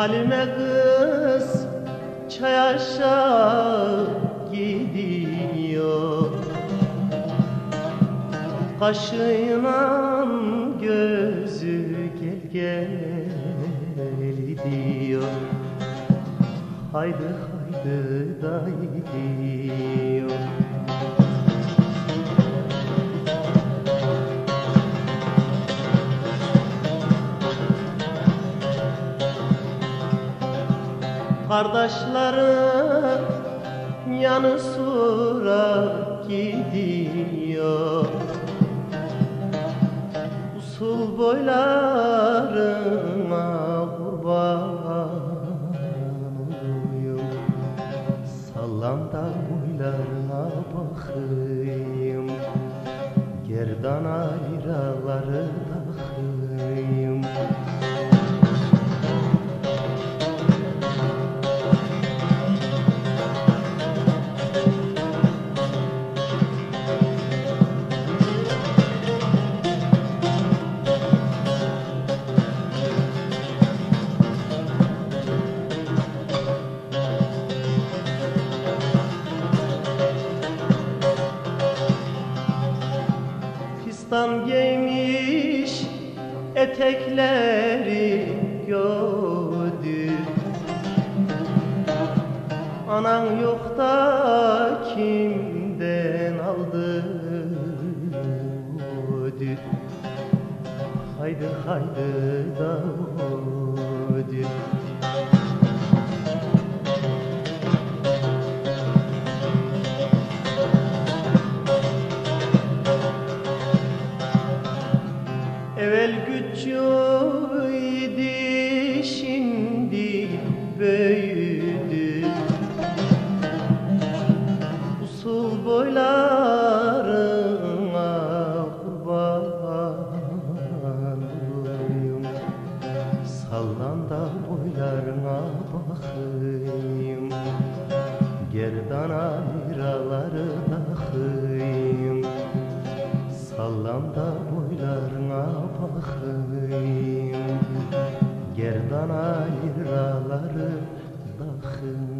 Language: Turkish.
Halime kız çay aşağı gidiyor. Kaşıyla gözü gel gel diyor Haydi haydi dayı Kardeşleri yanı sıra gidiyor. Usul boylarına kurban olayım Sallam da boylarına bakayım. Gerdan ayraları takayım etekleri gördü. Anan yok da kimden aldı? Haydi haydi da Evvel küçüğüydü şimdi büyüdü. Usul boylarına kurban olayım Sallan da boylarına bakayım. Gerdan ayraları Gerdan ayraları bakayım